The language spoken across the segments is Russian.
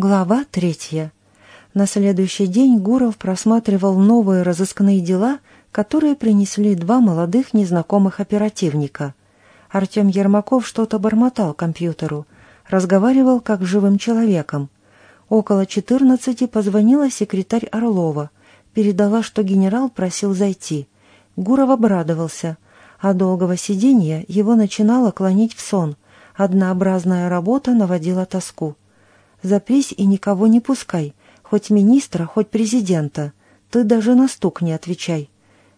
Глава третья. На следующий день Гуров просматривал новые разыскные дела, которые принесли два молодых незнакомых оперативника. Артем Ермаков что-то бормотал компьютеру, разговаривал как с живым человеком. Около четырнадцати позвонила секретарь Орлова, передала, что генерал просил зайти. Гуров обрадовался. а долгого сиденья его начинало клонить в сон. Однообразная работа наводила тоску. Запрись и никого не пускай, хоть министра, хоть президента. Ты даже на стук не отвечай.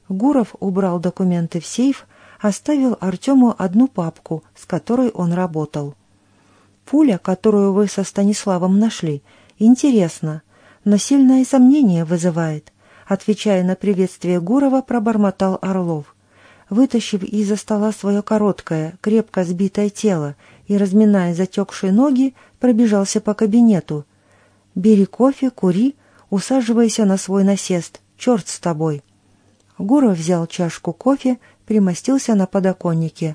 Гуров убрал документы в сейф, оставил Артему одну папку, с которой он работал. Пуля, которую вы со Станиславом нашли, интересно, но сильное сомнение вызывает. Отвечая на приветствие Гурова, пробормотал Орлов. Вытащив из-за стола свое короткое, крепко сбитое тело и разминая затекшие ноги, пробежался по кабинету. «Бери кофе, кури, усаживайся на свой насест, черт с тобой». Гуров взял чашку кофе, примостился на подоконнике.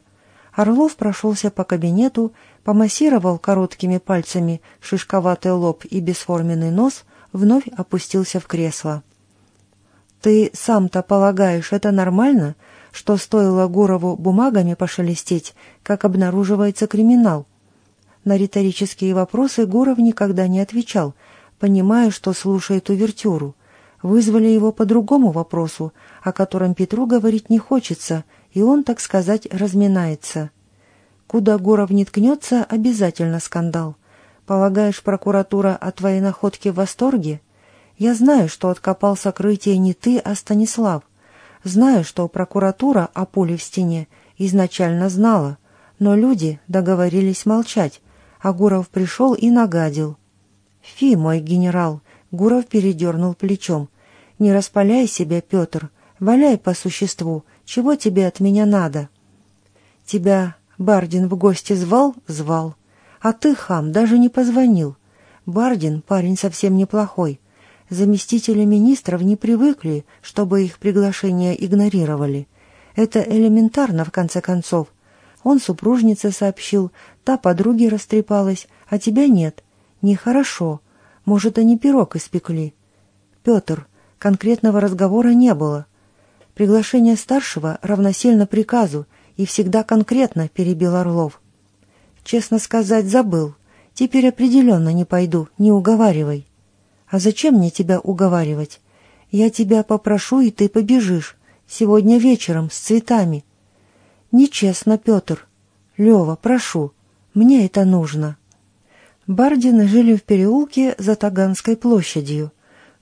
Орлов прошелся по кабинету, помассировал короткими пальцами шишковатый лоб и бесформенный нос, вновь опустился в кресло. «Ты сам-то полагаешь, это нормально, что стоило Гурову бумагами пошелестеть, как обнаруживается криминал?» На риторические вопросы Гуров никогда не отвечал, понимая, что слушает увертюру. Вызвали его по другому вопросу, о котором Петру говорить не хочется, и он, так сказать, разминается. Куда Гуров не ткнется, обязательно скандал. Полагаешь, прокуратура о твоей находке в восторге? Я знаю, что откопал сокрытие не ты, а Станислав. Знаю, что прокуратура о пуле в стене изначально знала, но люди договорились молчать, а Гуров пришел и нагадил. «Фи, мой генерал!» — Гуров передернул плечом. «Не распаляй себя, Петр, валяй по существу, чего тебе от меня надо?» «Тебя Бардин в гости звал?» «Звал. А ты, хам, даже не позвонил. Бардин парень совсем неплохой. Заместители министров не привыкли, чтобы их приглашения игнорировали. Это элементарно, в конце концов. Он супружнице сообщил, та подруге растрепалась, а тебя нет. Нехорошо. Может, они пирог испекли. Петр, конкретного разговора не было. Приглашение старшего равносильно приказу и всегда конкретно, перебил Орлов. Честно сказать, забыл. Теперь определенно не пойду, не уговаривай. А зачем мне тебя уговаривать? Я тебя попрошу, и ты побежишь. Сегодня вечером, с цветами. «Нечестно, Петр. Лева, прошу, мне это нужно». Бардины жили в переулке за Таганской площадью.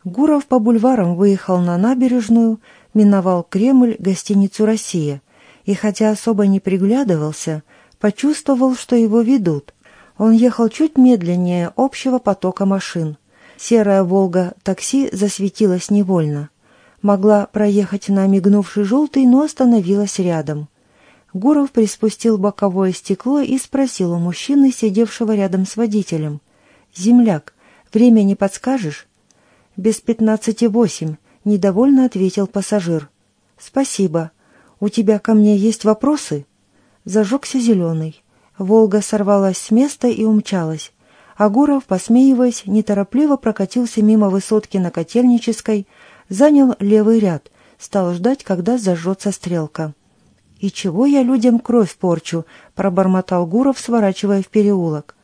Гуров по бульварам выехал на набережную, миновал Кремль, гостиницу «Россия», и хотя особо не приглядывался, почувствовал, что его ведут. Он ехал чуть медленнее общего потока машин. Серая «Волга» такси засветилась невольно. Могла проехать на мигнувший желтый, но остановилась рядом. Гуров приспустил боковое стекло и спросил у мужчины, сидевшего рядом с водителем. «Земляк, время не подскажешь?» «Без пятнадцати восемь», — недовольно ответил пассажир. «Спасибо. У тебя ко мне есть вопросы?» Зажегся зеленый. Волга сорвалась с места и умчалась. А Гуров, посмеиваясь, неторопливо прокатился мимо высотки на Котельнической, занял левый ряд, стал ждать, когда зажжется стрелка. «И чего я людям кровь порчу?» — пробормотал Гуров, сворачивая в переулок.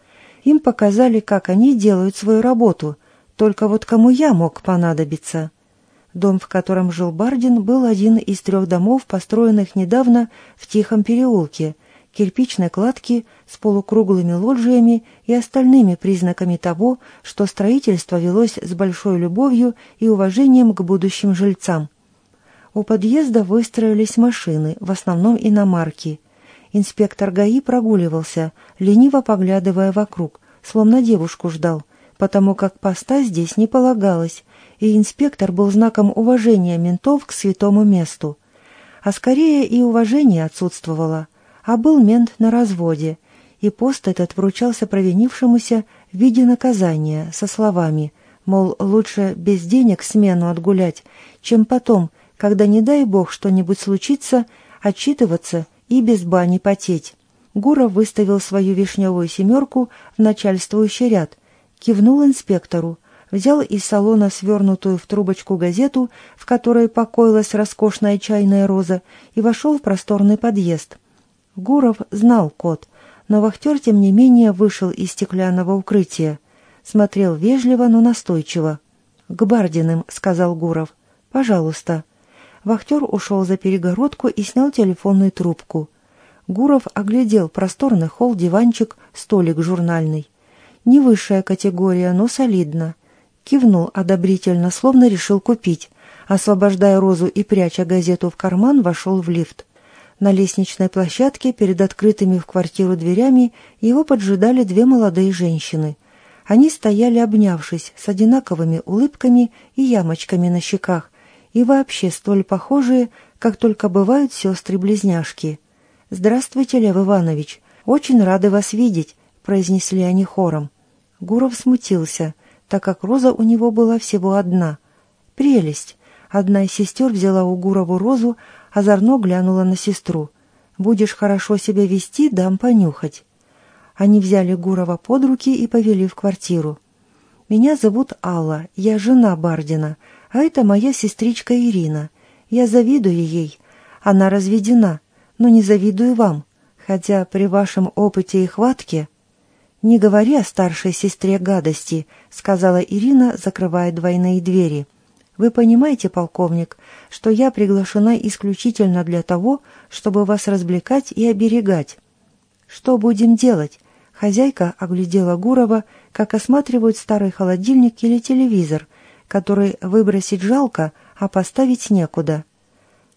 «Им показали, как они делают свою работу. Только вот кому я мог понадобиться?» Дом, в котором жил Бардин, был один из трех домов, построенных недавно в Тихом переулке, кирпичной кладки с полукруглыми лоджиями и остальными признаками того, что строительство велось с большой любовью и уважением к будущим жильцам. У подъезда выстроились машины, в основном иномарки. Инспектор ГАИ прогуливался, лениво поглядывая вокруг, словно девушку ждал, потому как поста здесь не полагалось, и инспектор был знаком уважения ментов к святому месту. А скорее и уважение отсутствовало, а был мент на разводе, и пост этот вручался провинившемуся в виде наказания со словами, мол, лучше без денег смену отгулять, чем потом, когда, не дай бог, что-нибудь случится, отчитываться и без бани потеть. Гуров выставил свою вишневую семерку в начальствующий ряд, кивнул инспектору, взял из салона свернутую в трубочку газету, в которой покоилась роскошная чайная роза, и вошел в просторный подъезд. Гуров знал код, но вахтер, тем не менее, вышел из стеклянного укрытия. Смотрел вежливо, но настойчиво. «К Бардиным», — сказал Гуров. «Пожалуйста». Вахтер ушел за перегородку и снял телефонную трубку. Гуров оглядел просторный холл, диванчик, столик журнальный. Не высшая категория, но солидно. Кивнул одобрительно, словно решил купить. Освобождая розу и пряча газету в карман, вошел в лифт. На лестничной площадке перед открытыми в квартиру дверями его поджидали две молодые женщины. Они стояли обнявшись, с одинаковыми улыбками и ямочками на щеках, и вообще столь похожие, как только бывают сестры-близняшки. «Здравствуйте, Лев Иванович! Очень рады вас видеть!» — произнесли они хором. Гуров смутился, так как роза у него была всего одна. «Прелесть!» Одна из сестер взяла у Гурову розу, озорно глянула на сестру. «Будешь хорошо себя вести, дам понюхать». Они взяли Гурова под руки и повели в квартиру. «Меня зовут Алла, я жена Бардина, а это моя сестричка Ирина. Я завидую ей. Она разведена, но не завидую вам, хотя при вашем опыте и хватке...» «Не говори о старшей сестре гадости», — сказала Ирина, закрывая двойные двери. «Вы понимаете, полковник, что я приглашена исключительно для того, чтобы вас развлекать и оберегать. Что будем делать?» Хозяйка оглядела Гурова, как осматривают старый холодильник или телевизор, который выбросить жалко, а поставить некуда.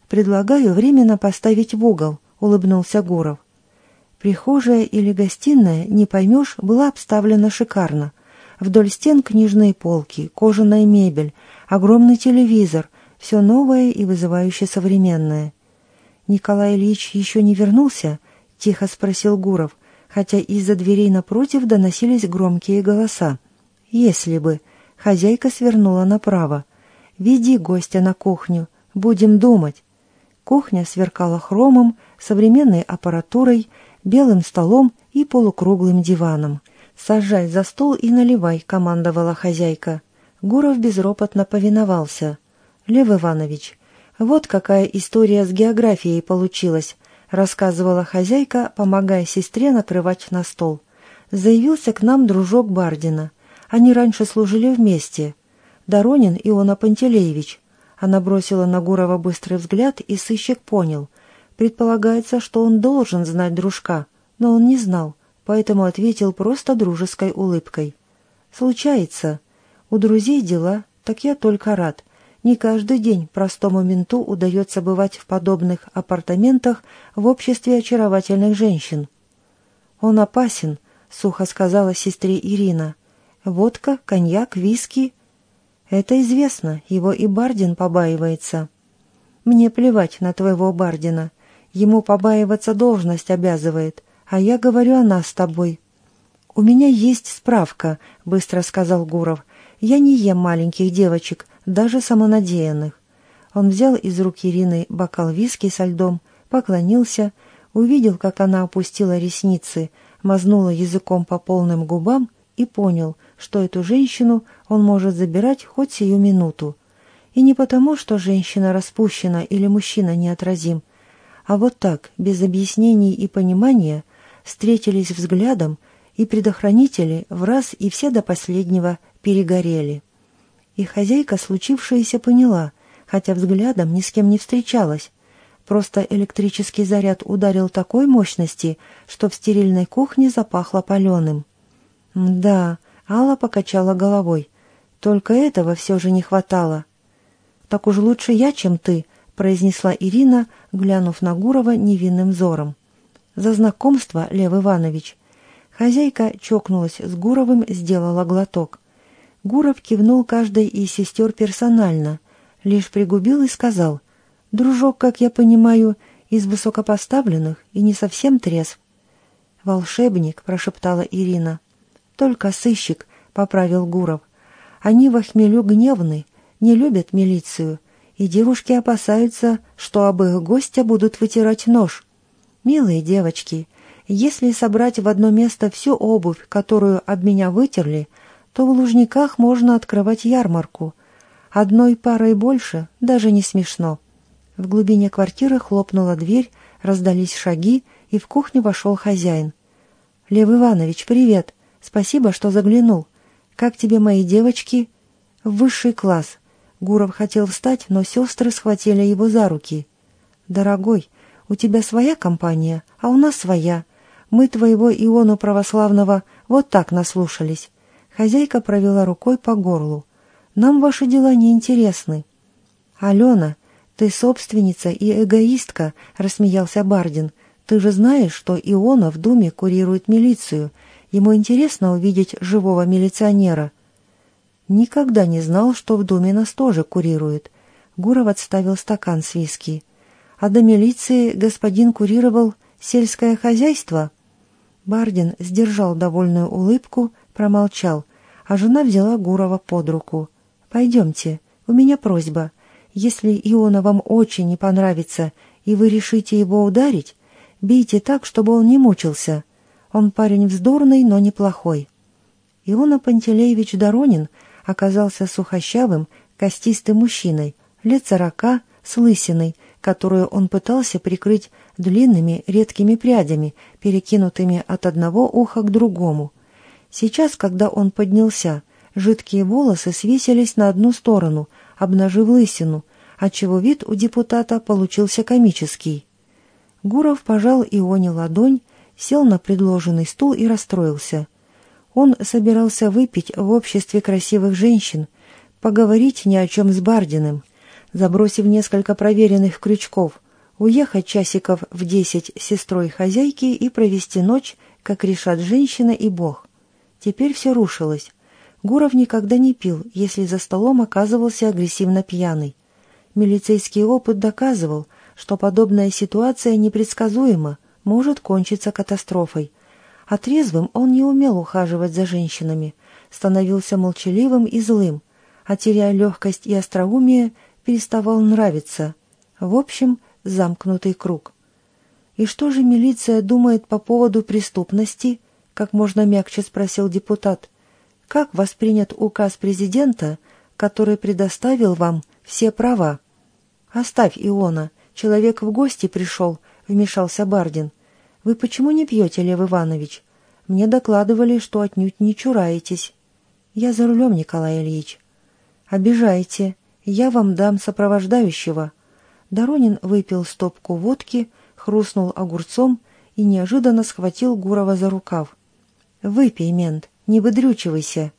«Предлагаю временно поставить в угол», — улыбнулся Гуров. Прихожая или гостиная, не поймешь, была обставлена шикарно. Вдоль стен книжные полки, кожаная мебель, огромный телевизор, все новое и вызывающе современное. «Николай Ильич еще не вернулся?» — тихо спросил Гуров, хотя из-за дверей напротив доносились громкие голоса. «Если бы...» — хозяйка свернула направо. «Веди гостя на кухню, будем думать». Кухня сверкала хромом, современной аппаратурой, белым столом и полукруглым диваном. «Сажай за стол и наливай», — командовала хозяйка. Гуров безропотно повиновался. «Лев Иванович, вот какая история с географией получилась», — рассказывала хозяйка, помогая сестре накрывать на стол. «Заявился к нам дружок Бардина. Они раньше служили вместе. Доронин Иона Пантелеевич. Она бросила на Гурова быстрый взгляд, и сыщик понял. Предполагается, что он должен знать дружка, но он не знал, поэтому ответил просто дружеской улыбкой. «Случается. У друзей дела, так я только рад. Не каждый день простому менту удается бывать в подобных апартаментах в обществе очаровательных женщин». «Он опасен», — сухо сказала сестре Ирина. «Водка, коньяк, виски...» Это известно, его и Бардин побаивается. Мне плевать на твоего Бардина. Ему побаиваться должность обязывает, а я говорю о нас с тобой. У меня есть справка, быстро сказал Гуров. Я не ем маленьких девочек, даже самонадеянных. Он взял из рук Ирины бокал виски со льдом, поклонился, увидел, как она опустила ресницы, мазнула языком по полным губам и понял, что эту женщину он может забирать хоть сию минуту. И не потому, что женщина распущена или мужчина неотразим, а вот так, без объяснений и понимания, встретились взглядом, и предохранители в раз и все до последнего перегорели. И хозяйка случившееся поняла, хотя взглядом ни с кем не встречалась. Просто электрический заряд ударил такой мощности, что в стерильной кухне запахло паленым. «Да», Алла покачала головой. «Только этого все же не хватало». «Так уж лучше я, чем ты», — произнесла Ирина, глянув на Гурова невинным взором. «За знакомство, Лев Иванович». Хозяйка чокнулась с Гуровым, сделала глоток. Гуров кивнул каждой из сестер персонально, лишь пригубил и сказал, «Дружок, как я понимаю, из высокопоставленных и не совсем трезв». «Волшебник», — прошептала Ирина. «Только сыщик», — поправил Гуров. «Они в хмелю гневны, не любят милицию, и девушки опасаются, что об их гостя будут вытирать нож. Милые девочки, если собрать в одно место всю обувь, которую об меня вытерли, то в Лужниках можно открывать ярмарку. Одной парой больше даже не смешно. В глубине квартиры хлопнула дверь, раздались шаги, и в кухню вошел хозяин. «Лев Иванович, привет! Спасибо, что заглянул. Как тебе мои девочки?» «В высший класс». Гуров хотел встать, но сестры схватили его за руки. «Дорогой, у тебя своя компания, а у нас своя. Мы твоего Иону православного вот так наслушались». Хозяйка провела рукой по горлу. «Нам ваши дела не интересны». «Алена, ты собственница и эгоистка», — рассмеялся Бардин. «Ты же знаешь, что Иона в Думе курирует милицию. Ему интересно увидеть живого милиционера». «Никогда не знал, что в Думе нас тоже курирует». Гуров отставил стакан с виски а до милиции господин курировал сельское хозяйство. Бардин сдержал довольную улыбку, промолчал, а жена взяла Гурова под руку. «Пойдемте, у меня просьба. Если Иона вам очень не понравится, и вы решите его ударить, бейте так, чтобы он не мучился. Он парень вздорный, но неплохой». Иона Пантелеевич Доронин оказался сухощавым, костистым мужчиной, лет сорока, с лысиной, которую он пытался прикрыть длинными редкими прядями, перекинутыми от одного уха к другому. Сейчас, когда он поднялся, жидкие волосы свесились на одну сторону, обнажив лысину, отчего вид у депутата получился комический. Гуров пожал Ионе ладонь, сел на предложенный стул и расстроился. Он собирался выпить в обществе красивых женщин, поговорить ни о чем с Бардиным — забросив несколько проверенных крючков, уехать часиков в десять с сестрой хозяйки и провести ночь, как решат женщина и Бог. Теперь все рушилось. Гуров никогда не пил, если за столом оказывался агрессивно пьяный. Милицейский опыт доказывал, что подобная ситуация непредсказуема, может кончиться катастрофой. А трезвым он не умел ухаживать за женщинами, становился молчаливым и злым, а теряя легкость и остроумие, переставал нравиться. В общем, замкнутый круг. «И что же милиция думает по поводу преступности?» — как можно мягче спросил депутат. «Как воспринят указ президента, который предоставил вам все права?» «Оставь Иона, человек в гости пришел», — вмешался Бардин. «Вы почему не пьете, Лев Иванович? Мне докладывали, что отнюдь не чураетесь». «Я за рулем, Николай Ильич». «Обижаете. Я вам дам сопровождающего». Доронин выпил стопку водки, хрустнул огурцом и неожиданно схватил Гурова за рукав. «Выпей, мент, не выдрючивайся».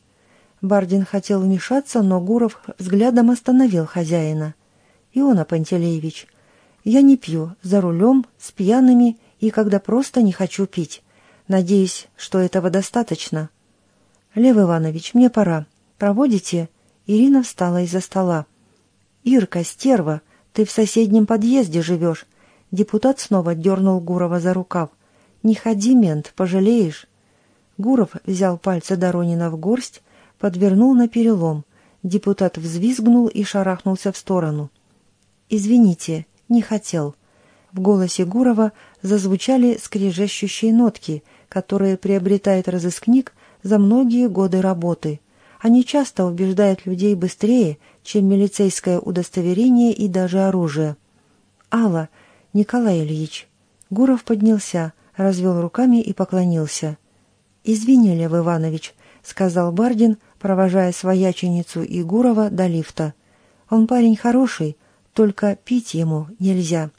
Бардин хотел вмешаться, но Гуров взглядом остановил хозяина. «Иона Пантелеевич, я не пью, за рулем, с пьяными и когда просто не хочу пить. Надеюсь, что этого достаточно». «Лев Иванович, мне пора. Проводите?» Ирина встала из-за стола. «Ирка, стерва, ты в соседнем подъезде живешь!» Депутат снова дернул Гурова за рукав. «Не ходи, мент, пожалеешь!» Гуров взял пальцы Доронина в горсть, подвернул на перелом. Депутат взвизгнул и шарахнулся в сторону. «Извините, не хотел». В голосе Гурова зазвучали скрежещущие нотки, которые приобретает разыскник за многие годы работы. Они часто убеждают людей быстрее, чем милицейское удостоверение и даже оружие. «Алла, Николай Ильич». Гуров поднялся, развел руками и поклонился. «Извини, Лев Иванович», — сказал Бардин, провожая свояченицу и Гурова до лифта. «Он парень хороший, только пить ему нельзя».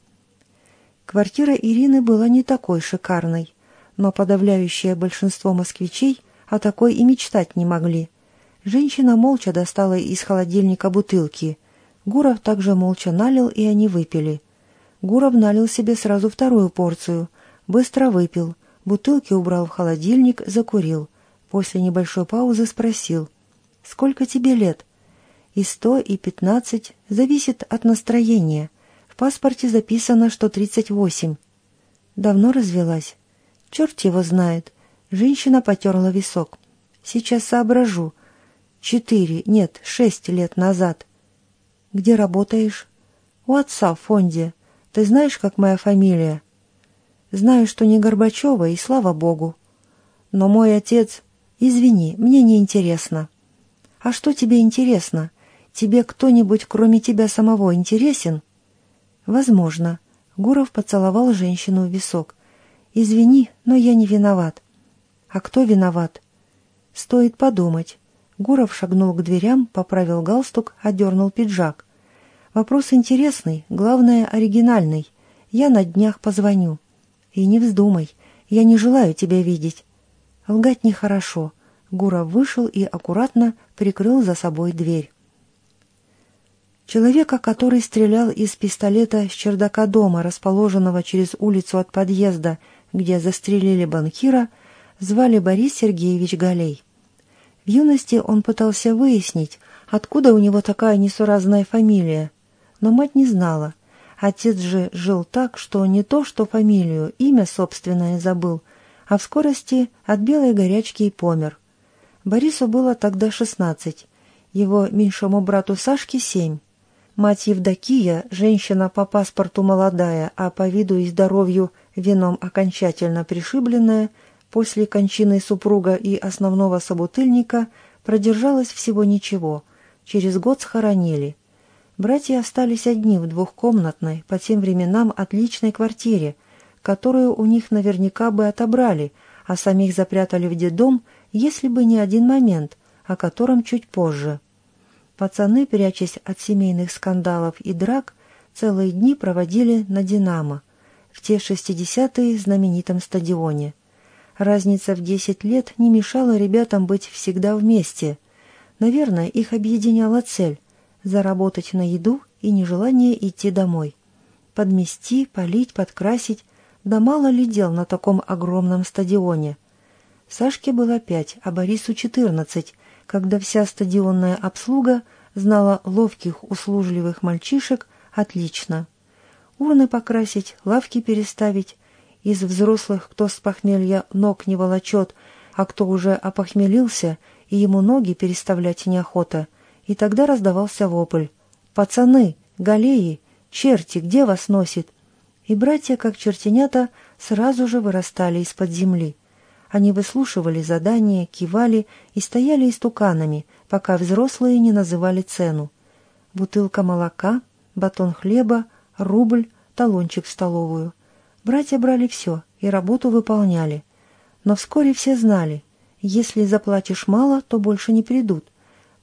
Квартира Ирины была не такой шикарной, но подавляющее большинство москвичей о такой и мечтать не могли. Женщина молча достала из холодильника бутылки. Гуров также молча налил, и они выпили. Гуров налил себе сразу вторую порцию. Быстро выпил. Бутылки убрал в холодильник, закурил. После небольшой паузы спросил. «Сколько тебе лет?» «И сто, и пятнадцать. Зависит от настроения. В паспорте записано, что тридцать восемь». «Давно развелась?» «Черт его знает». Женщина потерла висок. «Сейчас соображу. Четыре, нет, шесть лет назад. Где работаешь? У отца в фонде. Ты знаешь, как моя фамилия? Знаю, что не Горбачева, и слава богу. Но мой отец... Извини, мне не интересно». «А что тебе интересно? Тебе кто-нибудь, кроме тебя самого, интересен?» «Возможно». Гуров поцеловал женщину в висок. «Извини, но я не виноват». «А кто виноват?» «Стоит подумать». Гуров шагнул к дверям, поправил галстук, одернул пиджак. «Вопрос интересный, главное, оригинальный. Я на днях позвоню. И не вздумай, я не желаю тебя видеть». Лгать нехорошо. Гуров вышел и аккуратно прикрыл за собой дверь. Человека, который стрелял из пистолета с чердака дома, расположенного через улицу от подъезда, где застрелили банкира, звали Борис Сергеевич Галей. В юности он пытался выяснить, откуда у него такая несуразная фамилия, но мать не знала. Отец же жил так, что не то что фамилию, имя собственное забыл, а в скорости от белой горячки и помер. Борису было тогда шестнадцать, его меньшему брату Сашке семь. Мать Евдокия, женщина по паспорту молодая, а по виду и здоровью вином окончательно пришибленная, после кончины супруга и основного собутыльника продержалась всего ничего. Через год схоронили. Братья остались одни в двухкомнатной, по тем временам отличной квартире, которую у них наверняка бы отобрали, а самих запрятали в детдом, если бы не один момент, о котором чуть позже. Пацаны, прячась от семейных скандалов и драк, целые дни проводили на «Динамо», в те шестидесятые знаменитом стадионе. Разница в десять лет не мешала ребятам быть всегда вместе. Наверное, их объединяла цель – заработать на еду и нежелание идти домой. Подмести, полить, подкрасить – да мало ли дел на таком огромном стадионе. Сашке было пять, а Борису четырнадцать, когда вся стадионная обслуга знала ловких, услужливых мальчишек отлично. Урны покрасить, лавки переставить. Из взрослых, кто с похмелья ног не волочет, а кто уже опохмелился, и ему ноги переставлять неохота. И тогда раздавался вопль. «Пацаны! Галеи! Черти! Где вас носит?» И братья, как чертенята, сразу же вырастали из-под земли. Они выслушивали задания, кивали и стояли истуканами, пока взрослые не называли цену. Бутылка молока, батон хлеба, рубль, талончик в столовую. Братья брали все и работу выполняли. Но вскоре все знали, если заплатишь мало, то больше не придут.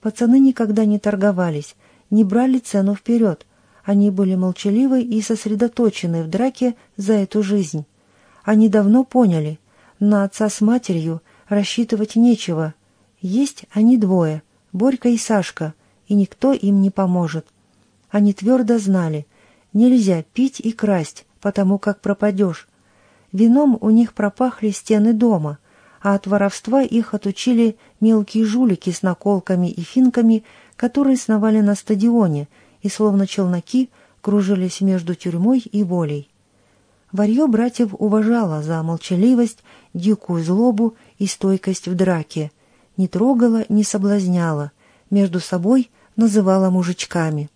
Пацаны никогда не торговались, не брали цену вперед. Они были молчаливы и сосредоточены в драке за эту жизнь. Они давно поняли, на отца с матерью рассчитывать нечего. Есть они двое, Борька и Сашка, и никто им не поможет. Они твердо знали, нельзя пить и красть, потому как пропадешь. Вином у них пропахли стены дома, а от воровства их отучили мелкие жулики с наколками и финками, которые сновали на стадионе и, словно челноки, кружились между тюрьмой и волей. Варье братьев уважала за молчаливость, дикую злобу и стойкость в драке, не трогала, не соблазняла, между собой называла мужичками.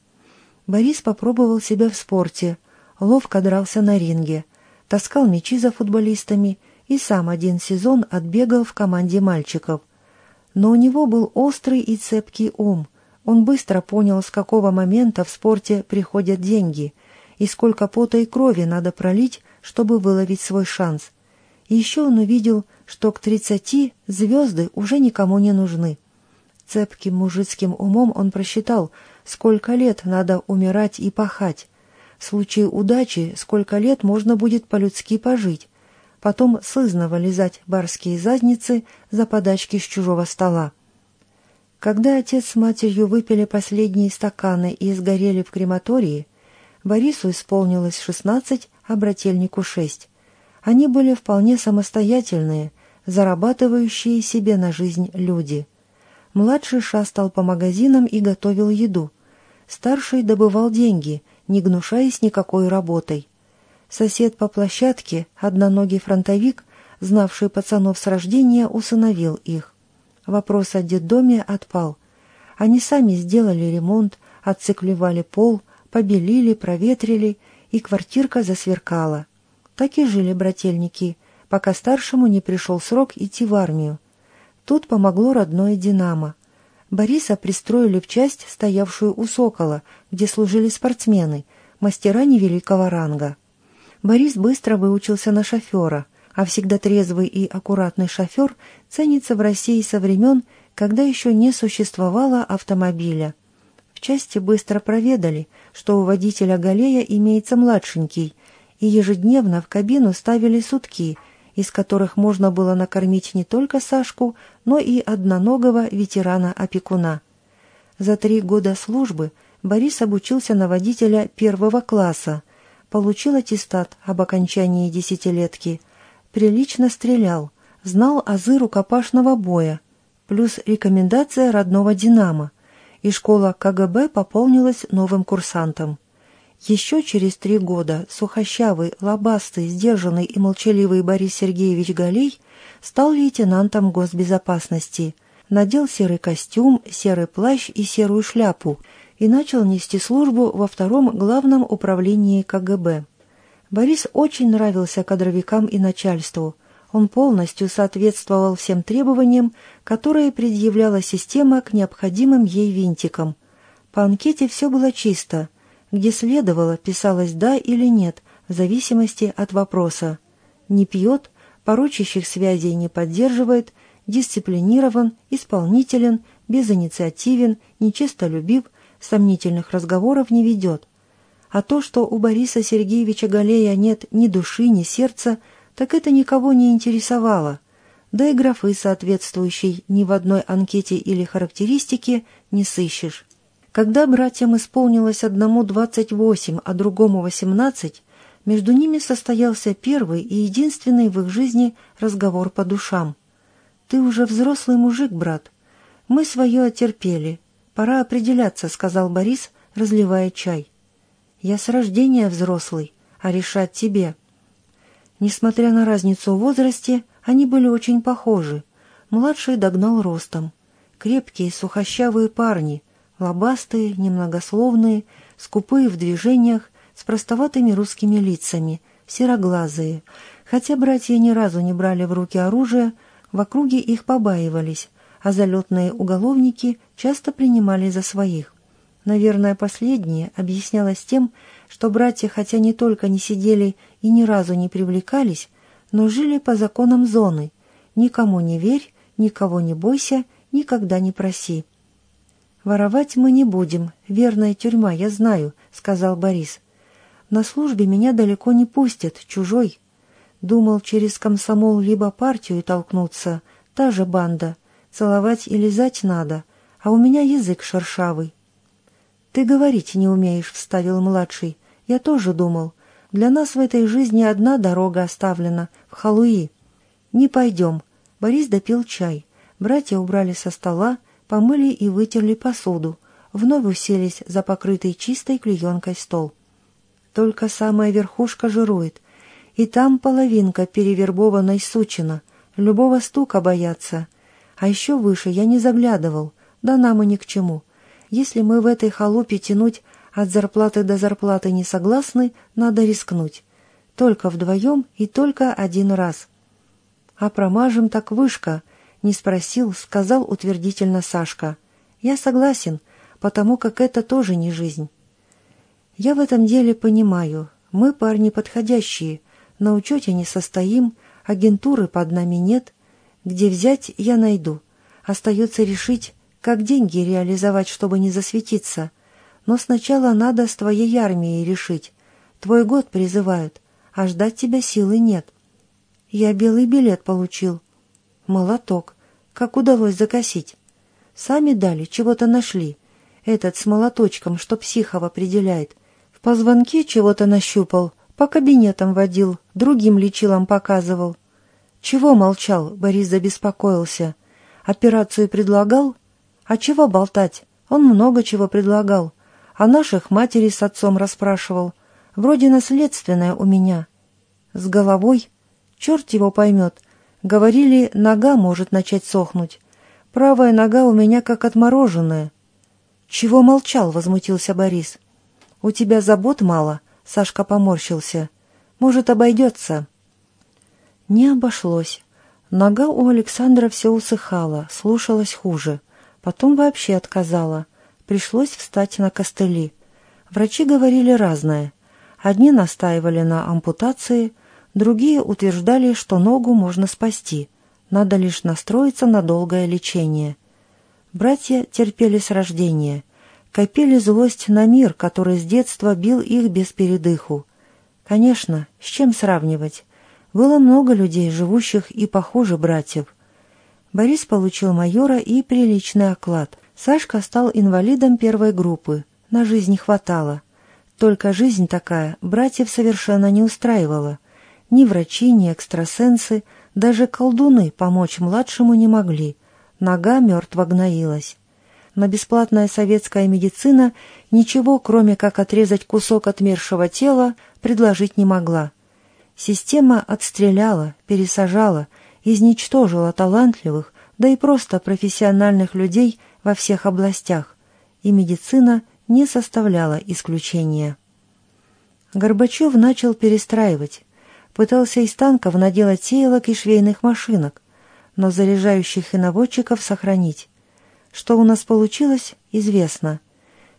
Борис попробовал себя в спорте, ловко дрался на ринге, таскал мячи за футболистами и сам один сезон отбегал в команде мальчиков. Но у него был острый и цепкий ум. Он быстро понял, с какого момента в спорте приходят деньги и сколько пота и крови надо пролить, чтобы выловить свой шанс. И еще он увидел, что к тридцати звезды уже никому не нужны. Цепким мужицким умом он просчитал, сколько лет надо умирать и пахать. В случае удачи, сколько лет можно будет по-людски пожить. Потом сызново лизать барские задницы за подачки с чужого стола. Когда отец с матерью выпили последние стаканы и сгорели в крематории, Борису исполнилось шестнадцать, а брательнику шесть. Они были вполне самостоятельные, зарабатывающие себе на жизнь люди. Младший шастал по магазинам и готовил еду. Старший добывал деньги, не гнушаясь никакой работой. Сосед по площадке, одноногий фронтовик, знавший пацанов с рождения, усыновил их. Вопрос о детдоме отпал. Они сами сделали ремонт, отциклевали пол, побелили, проветрили и квартирка засверкала. Так и жили брательники, пока старшему не пришел срок идти в армию. Тут помогло родное «Динамо». Бориса пристроили в часть, стоявшую у «Сокола», где служили спортсмены, мастера невеликого ранга. Борис быстро выучился на шофера, а всегда трезвый и аккуратный шофер ценится в России со времен, когда еще не существовало автомобиля. В части быстро проведали, что у водителя Галея имеется младшенький, и ежедневно в кабину ставили сутки, из которых можно было накормить не только Сашку, но и одноногого ветерана-опекуна. За три года службы Борис обучился на водителя первого класса, получил аттестат об окончании десятилетки, прилично стрелял, знал азы рукопашного боя, плюс рекомендация родного «Динамо», и школа КГБ пополнилась новым курсантом. Еще через три года сухощавый, лобастый, сдержанный и молчаливый Борис Сергеевич Галей стал лейтенантом госбезопасности, надел серый костюм, серый плащ и серую шляпу и начал нести службу во втором главном управлении КГБ. Борис очень нравился кадровикам и начальству. Он полностью соответствовал всем требованиям, которые предъявляла система к необходимым ей винтикам. По анкете все было чисто – где следовало, писалось «да» или «нет», в зависимости от вопроса. Не пьет, порочащих связей не поддерживает, дисциплинирован, исполнителен, безинициативен, нечистолюбив, сомнительных разговоров не ведет. А то, что у Бориса Сергеевича Галея нет ни души, ни сердца, так это никого не интересовало. Да и графы соответствующей ни в одной анкете или характеристике не сыщешь. Когда братьям исполнилось одному двадцать восемь, а другому восемнадцать, между ними состоялся первый и единственный в их жизни разговор по душам. «Ты уже взрослый мужик, брат. Мы свое отерпели. Пора определяться», — сказал Борис, разливая чай. «Я с рождения взрослый, а решать тебе». Несмотря на разницу в возрасте, они были очень похожи. Младший догнал ростом. Крепкие, сухощавые парни, лобастые, немногословные, скупые в движениях, с простоватыми русскими лицами, сероглазые. Хотя братья ни разу не брали в руки оружие, в округе их побаивались, а залетные уголовники часто принимали за своих. Наверное, последнее объяснялось тем, что братья, хотя не только не сидели и ни разу не привлекались, но жили по законам зоны. Никому не верь, никого не бойся, никогда не проси. «Воровать мы не будем. Верная тюрьма, я знаю», — сказал Борис. «На службе меня далеко не пустят, чужой. Думал, через комсомол либо партию толкнуться, та же банда. Целовать и лизать надо, а у меня язык шершавый». «Ты говорить не умеешь», — вставил младший. «Я тоже думал. Для нас в этой жизни одна дорога оставлена, в Халуи». «Не пойдем». Борис допил чай. Братья убрали со стола, помыли и вытерли посуду, вновь уселись за покрытый чистой клеенкой стол. Только самая верхушка жирует, и там половинка перевербованной сучина, любого стука боятся. А еще выше я не заглядывал, да нам и ни к чему. Если мы в этой халупе тянуть от зарплаты до зарплаты не согласны, надо рискнуть. Только вдвоем и только один раз. А промажем так вышка — не спросил, сказал утвердительно Сашка. «Я согласен, потому как это тоже не жизнь». «Я в этом деле понимаю. Мы парни подходящие. На учете не состоим, агентуры под нами нет. Где взять, я найду. Остается решить, как деньги реализовать, чтобы не засветиться. Но сначала надо с твоей армией решить. Твой год призывают, а ждать тебя силы нет. Я белый билет получил. Молоток. Как удалось закосить? Сами дали, чего-то нашли. Этот с молоточком, что психов определяет. В позвонке чего-то нащупал, по кабинетам водил, другим лечилам показывал. Чего молчал? Борис забеспокоился. Операцию предлагал? А чего болтать? Он много чего предлагал. О наших матери с отцом расспрашивал. Вроде наследственное у меня. С головой? Черт его поймет. Говорили, нога может начать сохнуть. Правая нога у меня как отмороженная. «Чего молчал?» — возмутился Борис. «У тебя забот мало?» — Сашка поморщился. «Может, обойдется?» Не обошлось. Нога у Александра все усыхала, слушалась хуже. Потом вообще отказала. Пришлось встать на костыли. Врачи говорили разное. Одни настаивали на ампутации, другие утверждали, что ногу можно спасти. Надо лишь настроиться на долгое лечение. Братья терпели с рождения. Копили злость на мир, который с детства бил их без передыху. Конечно, с чем сравнивать? Было много людей, живущих и похуже братьев. Борис получил майора и приличный оклад. Сашка стал инвалидом первой группы. На жизнь хватало. Только жизнь такая братьев совершенно не устраивала. Ни врачи, ни экстрасенсы, даже колдуны помочь младшему не могли. Нога мертво гноилась. Но бесплатная советская медицина ничего, кроме как отрезать кусок отмершего тела, предложить не могла. Система отстреляла, пересажала, изничтожила талантливых, да и просто профессиональных людей во всех областях, и медицина не составляла исключения. Горбачев начал перестраивать, пытался из танков наделать сеялок и швейных машинок, но заряжающих и наводчиков сохранить. Что у нас получилось, известно.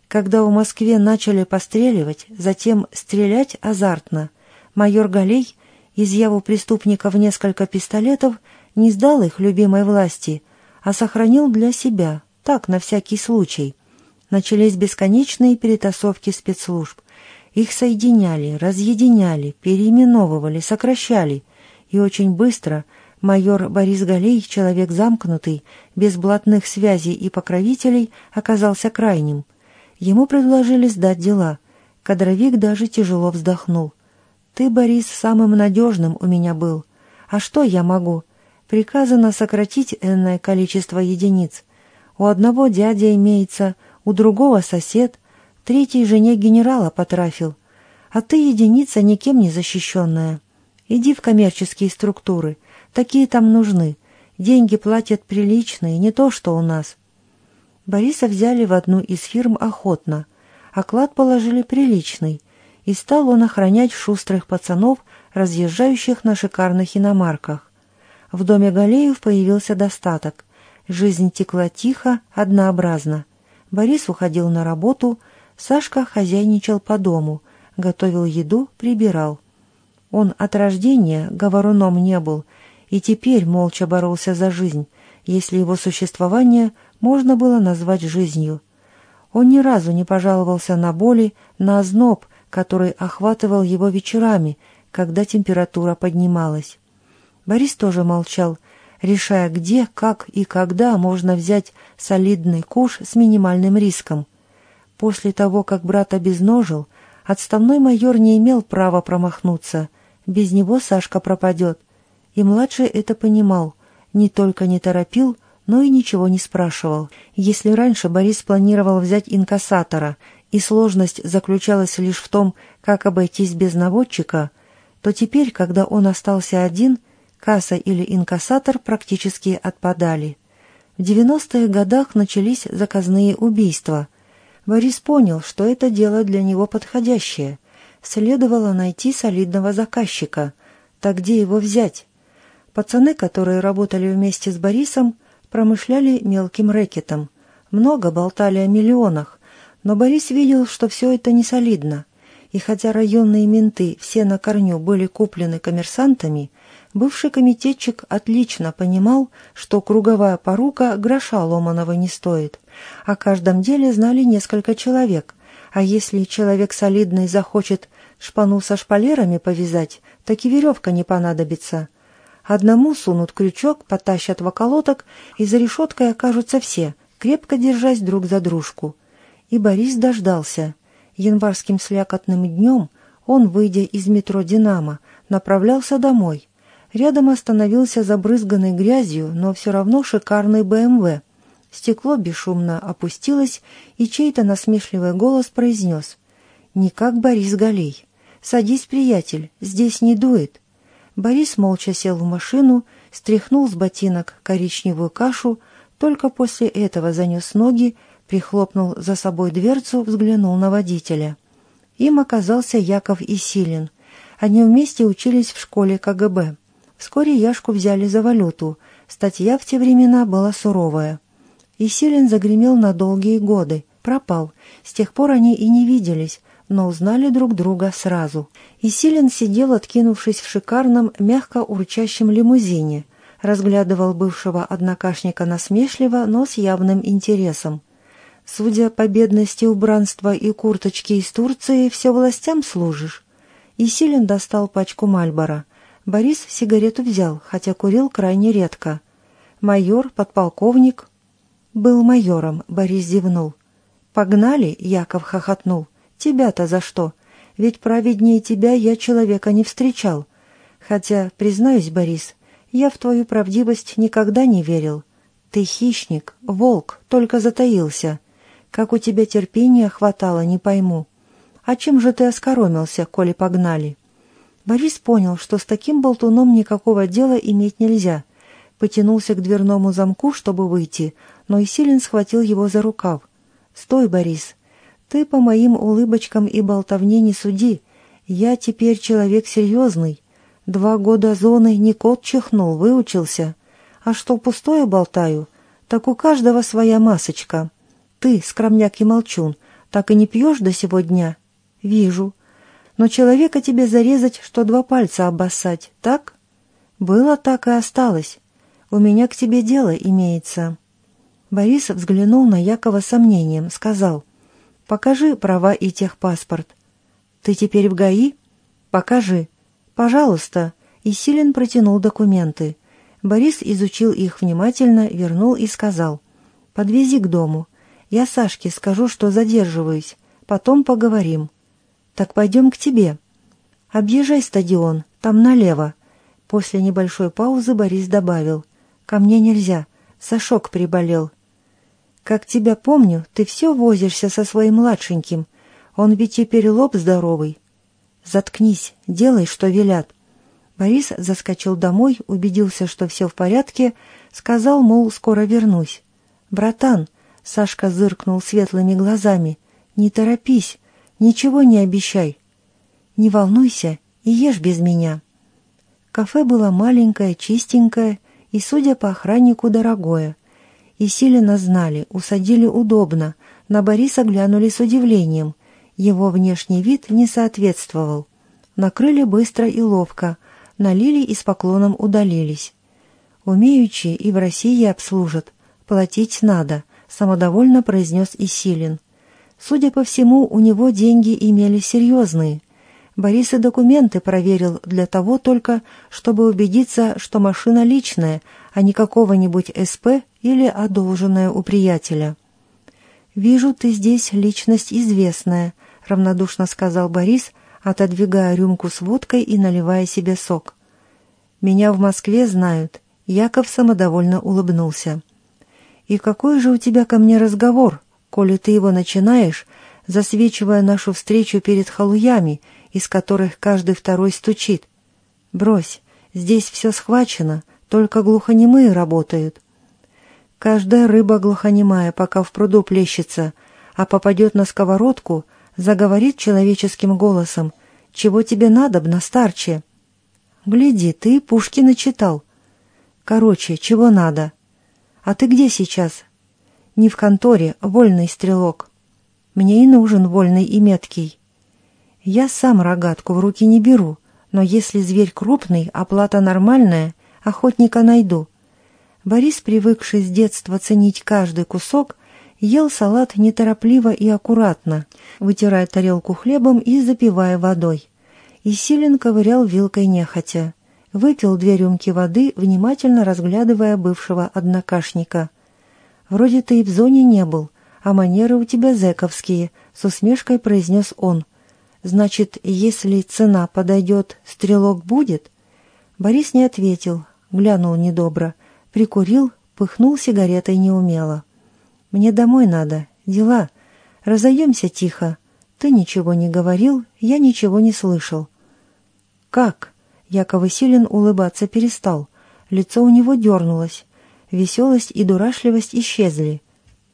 Когда в Москве начали постреливать, затем стрелять азартно, майор Галей, изъяв у преступников несколько пистолетов, не сдал их любимой власти, а сохранил для себя, так, на всякий случай. Начались бесконечные перетасовки спецслужб. Их соединяли, разъединяли, переименовывали, сокращали. И очень быстро майор Борис Галей, человек замкнутый, без блатных связей и покровителей, оказался крайним. Ему предложили сдать дела. Кадровик даже тяжело вздохнул. «Ты, Борис, самым надежным у меня был. А что я могу? Приказано сократить энное количество единиц. У одного дядя имеется, у другого сосед, третий жене генерала потрафил. А ты единица никем не защищенная. Иди в коммерческие структуры, такие там нужны. Деньги платят приличные, не то что у нас». Бориса взяли в одну из фирм охотно. Оклад положили приличный, и стал он охранять шустрых пацанов, разъезжающих на шикарных иномарках. В доме Галеев появился достаток. Жизнь текла тихо, однообразно. Борис уходил на работу, Сашка хозяйничал по дому, готовил еду, прибирал. Он от рождения говоруном не был и теперь молча боролся за жизнь, если его существование можно было назвать жизнью. Он ни разу не пожаловался на боли, на озноб, который охватывал его вечерами, когда температура поднималась. Борис тоже молчал, решая, где, как и когда можно взять солидный куш с минимальным риском. После того, как брат обезножил, отставной майор не имел права промахнуться. Без него Сашка пропадет. И младший это понимал, не только не торопил, но и ничего не спрашивал. Если раньше Борис планировал взять инкассатора — и сложность заключалась лишь в том, как обойтись без наводчика, то теперь, когда он остался один, касса или инкассатор практически отпадали. В 90-х годах начались заказные убийства. Борис понял, что это дело для него подходящее. Следовало найти солидного заказчика. Так где его взять? Пацаны, которые работали вместе с Борисом, промышляли мелким рэкетом. Много болтали о миллионах, но Борис видел, что все это не солидно, и хотя районные менты все на корню были куплены коммерсантами, бывший комитетчик отлично понимал, что круговая порука гроша ломаного не стоит. О каждом деле знали несколько человек, а если человек солидный захочет шпану со шпалерами повязать, так и веревка не понадобится. Одному сунут крючок, потащат в околоток, и за решеткой окажутся все, крепко держась друг за дружку. И Борис дождался. Январским слякотным днем он, выйдя из метро «Динамо», направлялся домой. Рядом остановился забрызганный грязью, но все равно шикарный БМВ. Стекло бесшумно опустилось, и чей-то насмешливый голос произнес. «Не как Борис Галей. Садись, приятель, здесь не дует». Борис молча сел в машину, стряхнул с ботинок коричневую кашу, только после этого занес ноги прихлопнул за собой дверцу, взглянул на водителя. Им оказался Яков Исилин. Они вместе учились в школе КГБ. Вскоре Яшку взяли за валюту. Статья в те времена была суровая. И Силин загремел на долгие годы. Пропал. С тех пор они и не виделись, но узнали друг друга сразу. И Силин сидел, откинувшись в шикарном, мягко урчащем лимузине. Разглядывал бывшего однокашника насмешливо, но с явным интересом. Судя по бедности убранства и курточке из Турции, все властям служишь. И Силин достал пачку Мальбора. Борис сигарету взял, хотя курил крайне редко. Майор, подполковник. Был майором, Борис зевнул. «Погнали?» — Яков хохотнул. «Тебя-то за что? Ведь праведнее тебя я человека не встречал. Хотя, признаюсь, Борис, я в твою правдивость никогда не верил. Ты хищник, волк, только затаился. Как у тебя терпения хватало, не пойму. А чем же ты оскоромился, коли погнали?» Борис понял, что с таким болтуном никакого дела иметь нельзя. Потянулся к дверному замку, чтобы выйти, но Исилин схватил его за рукав. «Стой, Борис. Ты по моим улыбочкам и болтовне не суди. Я теперь человек серьезный. Два года зоны не кот чихнул, выучился. А что пустое болтаю, так у каждого своя масочка. Ты, скромняк и молчун, так и не пьешь до сего дня? Вижу. Но человека тебе зарезать, что два пальца обоссать, так? Было так и осталось. У меня к тебе дело имеется». Борис взглянул на Якова с сомнением, сказал, «Покажи права и техпаспорт». «Ты теперь в ГАИ?» «Покажи». «Пожалуйста». И Силин протянул документы. Борис изучил их внимательно, вернул и сказал, «Подвези к дому. Я Сашке скажу, что задерживаюсь. Потом поговорим». «Так пойдем к тебе». «Объезжай стадион, там налево». После небольшой паузы Борис добавил, «Ко мне нельзя, Сашок приболел, как тебя помню, ты все возишься со своим младшеньким. Он ведь теперь лоб здоровый. Заткнись, делай, что велят. Борис заскочил домой, убедился, что все в порядке, сказал, мол, скоро вернусь. «Братан», — Сашка зыркнул светлыми глазами, — «не торопись, ничего не обещай. Не волнуйся и ешь без меня». Кафе было маленькое, чистенькое и, судя по охраннику, дорогое — и Силина знали, усадили удобно, на Бориса глянули с удивлением. Его внешний вид не соответствовал. Накрыли быстро и ловко, налили и с поклоном удалились. Умеючи и в России обслужат. Платить надо, самодовольно произнес Исилин. Судя по всему, у него деньги имели серьезные. Борис и документы проверил для того только, чтобы убедиться, что машина личная, а не какого-нибудь СП или одолженная у приятеля. «Вижу, ты здесь личность известная», — равнодушно сказал Борис, отодвигая рюмку с водкой и наливая себе сок. «Меня в Москве знают», — Яков самодовольно улыбнулся. «И какой же у тебя ко мне разговор, коли ты его начинаешь, засвечивая нашу встречу перед халуями, из которых каждый второй стучит? Брось, здесь все схвачено, только глухонемые работают. Каждая рыба глухонемая, пока в пруду плещется, а попадет на сковородку, заговорит человеческим голосом. «Чего тебе надобно, старче?» «Гляди, ты Пушкина читал». «Короче, чего надо?» «А ты где сейчас?» «Не в конторе, вольный стрелок». «Мне и нужен вольный и меткий». «Я сам рогатку в руки не беру, но если зверь крупный, оплата нормальная, охотника найду». Борис, привыкший с детства ценить каждый кусок, ел салат неторопливо и аккуратно, вытирая тарелку хлебом и запивая водой. И Силин ковырял вилкой нехотя. Выпил две рюмки воды, внимательно разглядывая бывшего однокашника. «Вроде ты и в зоне не был, а манеры у тебя зэковские», — с усмешкой произнес он. «Значит, если цена подойдет, стрелок будет?» Борис не ответил, глянул недобро, прикурил, пыхнул сигаретой неумело. «Мне домой надо, дела. Разойдемся тихо. Ты ничего не говорил, я ничего не слышал». «Как?» Яков Василин улыбаться перестал. Лицо у него дернулось. Веселость и дурашливость исчезли.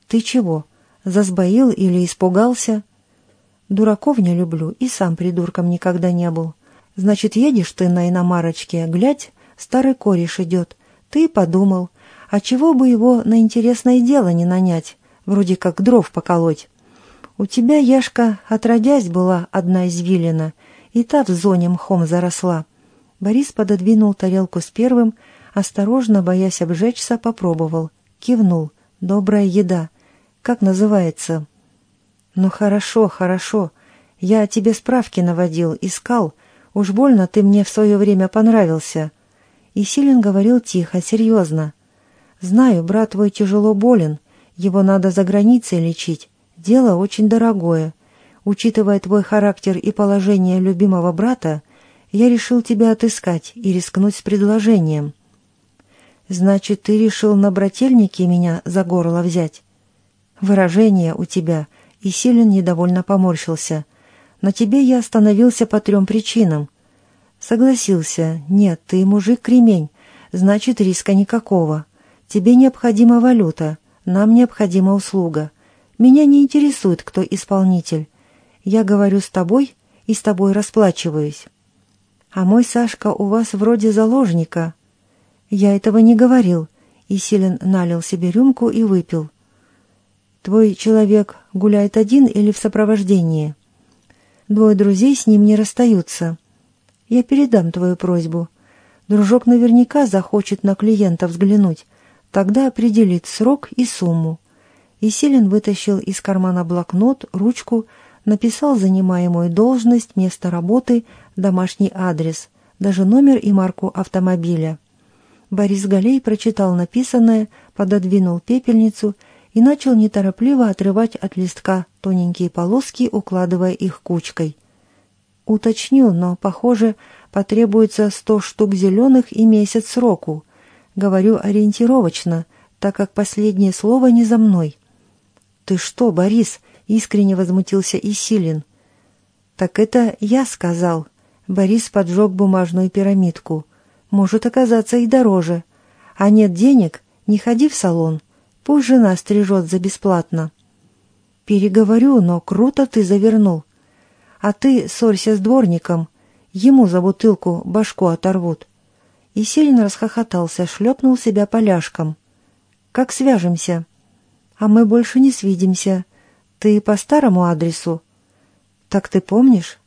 «Ты чего? Засбоил или испугался?» «Дураков не люблю и сам придурком никогда не был. Значит, едешь ты на иномарочке, глядь, Старый кореш идет. Ты подумал, а чего бы его на интересное дело не нанять, вроде как дров поколоть? У тебя, Яшка, отродясь была одна извилина, и та в зоне мхом заросла. Борис пододвинул тарелку с первым, осторожно, боясь обжечься, попробовал. Кивнул. Добрая еда. Как называется? Ну хорошо, хорошо. Я тебе справки наводил, искал. Уж больно ты мне в свое время понравился. И Силин говорил тихо, серьезно. Знаю, брат твой тяжело болен. Его надо за границей лечить. Дело очень дорогое. Учитывая твой характер и положение любимого брата, я решил тебя отыскать и рискнуть с предложением. Значит, ты решил на брательнике меня за горло взять? Выражение у тебя, и Силин недовольно поморщился. На тебе я остановился по трем причинам. Согласился. Нет, ты мужик-кремень, значит, риска никакого. Тебе необходима валюта, нам необходима услуга. Меня не интересует, кто исполнитель. Я говорю с тобой и с тобой расплачиваюсь. А мой Сашка у вас вроде заложника. Я этого не говорил. И налил себе рюмку и выпил. Твой человек гуляет один или в сопровождении? Двое друзей с ним не расстаются. Я передам твою просьбу. Дружок наверняка захочет на клиента взглянуть. Тогда определит срок и сумму. И вытащил из кармана блокнот, ручку, написал занимаемую должность, место работы, домашний адрес, даже номер и марку автомобиля. Борис Галей прочитал написанное, пододвинул пепельницу и начал неторопливо отрывать от листка тоненькие полоски, укладывая их кучкой. «Уточню, но, похоже, потребуется сто штук зеленых и месяц сроку. Говорю ориентировочно, так как последнее слово не за мной». «Ты что, Борис?» — искренне возмутился Исилин. «Так это я сказал». Борис поджег бумажную пирамидку. «Может оказаться и дороже. А нет денег — не ходи в салон. Пусть жена стрижет за бесплатно». «Переговорю, но круто ты завернул. А ты ссорься с дворником. Ему за бутылку башку оторвут». И расхохотался, шлепнул себя поляшком. «Как свяжемся?» а мы больше не свидимся. Ты по старому адресу?» «Так ты помнишь?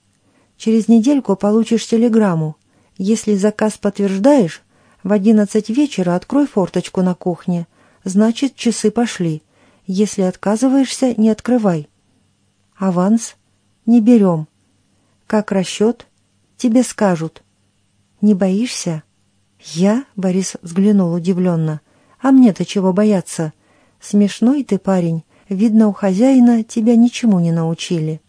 Через недельку получишь телеграмму. Если заказ подтверждаешь, в одиннадцать вечера открой форточку на кухне. Значит, часы пошли. Если отказываешься, не открывай. Аванс? Не берем. Как расчет? Тебе скажут. Не боишься? Я? Борис взглянул удивленно. А мне-то чего бояться? — «Смешной ты парень. Видно, у хозяина тебя ничему не научили».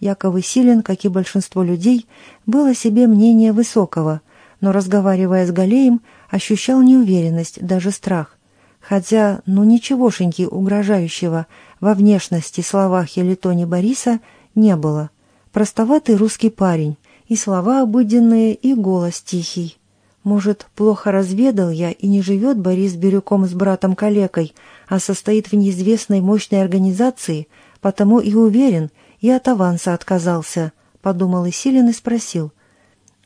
Яков Силин, как и большинство людей, был о себе мнения высокого, но, разговаривая с Галеем, ощущал неуверенность, даже страх. Хотя, ну ничегошеньки угрожающего во внешности, словах или тоне Бориса не было. Простоватый русский парень, и слова обыденные, и голос тихий. Может, плохо разведал я, и не живет Борис Бирюком с братом-калекой, а состоит в неизвестной мощной организации, потому и уверен, и от аванса отказался, — подумал Исилин и спросил.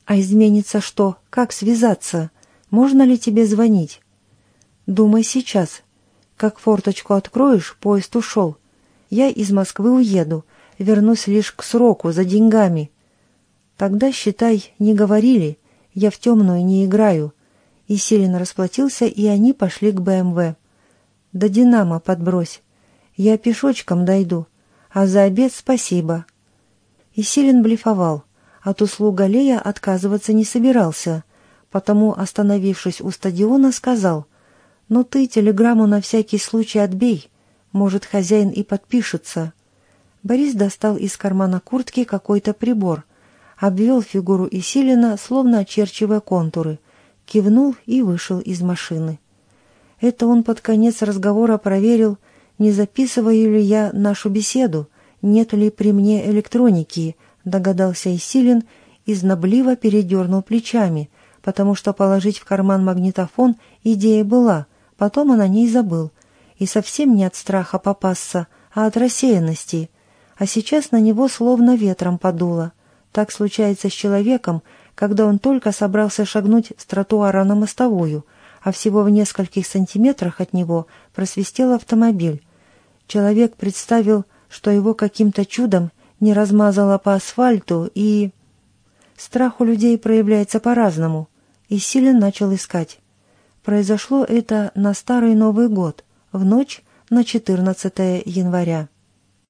«А изменится что? Как связаться? Можно ли тебе звонить?» «Думай сейчас. Как форточку откроешь, поезд ушел. Я из Москвы уеду, вернусь лишь к сроку, за деньгами. Тогда, считай, не говорили, я в темную не играю». И Селин расплатился, и они пошли к БМВ. Да «Динамо» подбрось. Я пешочком дойду, а за обед спасибо». И Силин блефовал. От услуг Галея отказываться не собирался, потому, остановившись у стадиона, сказал, «Ну ты телеграмму на всякий случай отбей, может, хозяин и подпишется». Борис достал из кармана куртки какой-то прибор, обвел фигуру Исилина, словно очерчивая контуры, кивнул и вышел из машины. Это он под конец разговора проверил, не записываю ли я нашу беседу, нет ли при мне электроники, догадался Исилин и знобливо передернул плечами, потому что положить в карман магнитофон идея была, потом он о ней забыл. И совсем не от страха попасться, а от рассеянности. А сейчас на него словно ветром подуло. Так случается с человеком, когда он только собрался шагнуть с тротуара на мостовую, а всего в нескольких сантиметрах от него просвистел автомобиль. Человек представил, что его каким-то чудом не размазало по асфальту, и... Страх у людей проявляется по-разному, и Силен начал искать. Произошло это на Старый Новый год, в ночь на 14 января.